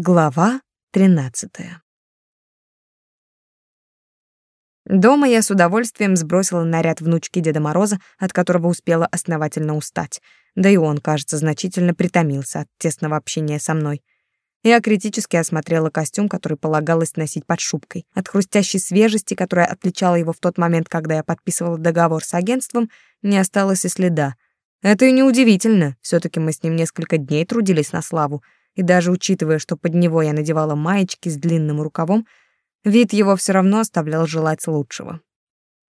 Глава 13. Дома я с удовольствием сбросила наряд внучки Деда Мороза, от которого успела основательно устать. Да и он, кажется, значительно притомился от тесного общения со мной. Я критически осмотрела костюм, который полагалось носить под шубкой. От хрустящей свежести, которая отличала его в тот момент, когда я подписывала договор с агентством, не осталось и следа. Это и неудивительно, все таки мы с ним несколько дней трудились на славу — и даже учитывая, что под него я надевала маечки с длинным рукавом, вид его все равно оставлял желать лучшего.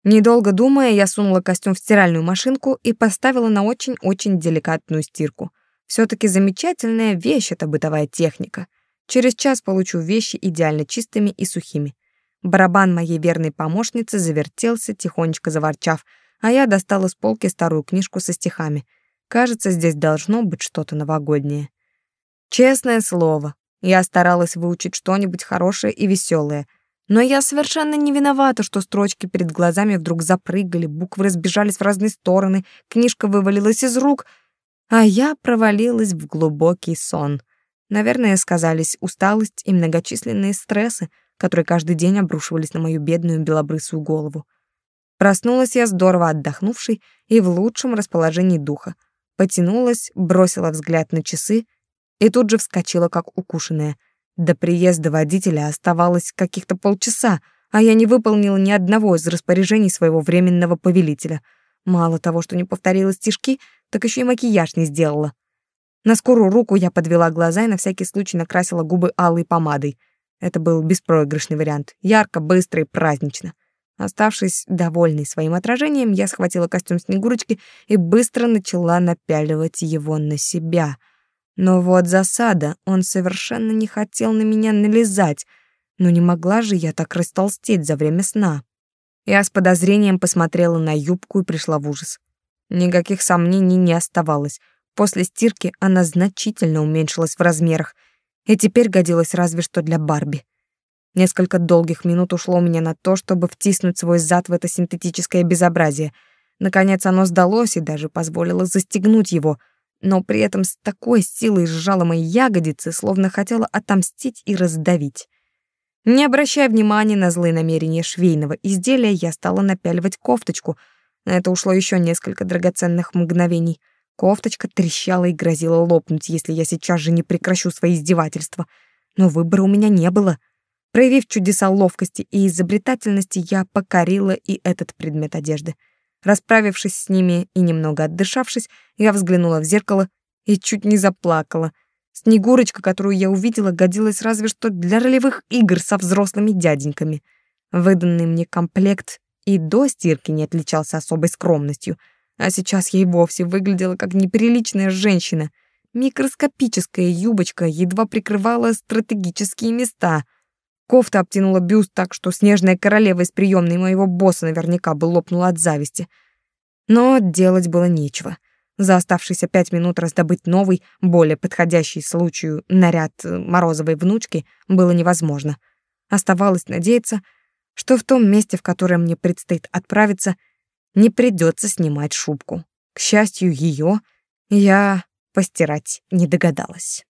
Недолго думая, я сунула костюм в стиральную машинку и поставила на очень-очень деликатную стирку. все таки замечательная вещь эта бытовая техника. Через час получу вещи идеально чистыми и сухими. Барабан моей верной помощницы завертелся, тихонечко заворчав, а я достала с полки старую книжку со стихами. Кажется, здесь должно быть что-то новогоднее. Честное слово, я старалась выучить что-нибудь хорошее и веселое, но я совершенно не виновата, что строчки перед глазами вдруг запрыгали, буквы разбежались в разные стороны, книжка вывалилась из рук, а я провалилась в глубокий сон. Наверное, сказались усталость и многочисленные стрессы, которые каждый день обрушивались на мою бедную белобрысую голову. Проснулась я здорово отдохнувшей и в лучшем расположении духа. Потянулась, бросила взгляд на часы — и тут же вскочила, как укушенная. До приезда водителя оставалось каких-то полчаса, а я не выполнила ни одного из распоряжений своего временного повелителя. Мало того, что не повторила стишки, так еще и макияж не сделала. На скорую руку я подвела глаза и на всякий случай накрасила губы алой помадой. Это был беспроигрышный вариант. Ярко, быстро и празднично. Оставшись довольной своим отражением, я схватила костюм Снегурочки и быстро начала напяливать его на себя — но вот засада, он совершенно не хотел на меня налезать, но не могла же я так растолстеть за время сна. Я с подозрением посмотрела на юбку и пришла в ужас. Никаких сомнений не оставалось. После стирки она значительно уменьшилась в размерах и теперь годилась разве что для Барби. Несколько долгих минут ушло у меня на то, чтобы втиснуть свой зад в это синтетическое безобразие. Наконец оно сдалось и даже позволило застегнуть его — но при этом с такой силой сжала мои ягодицы, словно хотела отомстить и раздавить. Не обращая внимания на злые намерения швейного изделия, я стала напяливать кофточку. На это ушло еще несколько драгоценных мгновений. Кофточка трещала и грозила лопнуть, если я сейчас же не прекращу свои издевательства. Но выбора у меня не было. Проявив чудеса ловкости и изобретательности, я покорила и этот предмет одежды — Расправившись с ними и немного отдышавшись, я взглянула в зеркало и чуть не заплакала. Снегурочка, которую я увидела, годилась разве что для ролевых игр со взрослыми дяденьками. Выданный мне комплект и до стирки не отличался особой скромностью, а сейчас я и вовсе выглядела как неприличная женщина. Микроскопическая юбочка едва прикрывала стратегические места — Кофта обтянула бюст так, что снежная королева из приемной моего босса наверняка бы лопнула от зависти. Но делать было нечего. За оставшиеся пять минут раздобыть новый, более подходящий случаю наряд Морозовой внучки было невозможно. Оставалось надеяться, что в том месте, в которое мне предстоит отправиться, не придется снимать шубку. К счастью, ее я постирать не догадалась.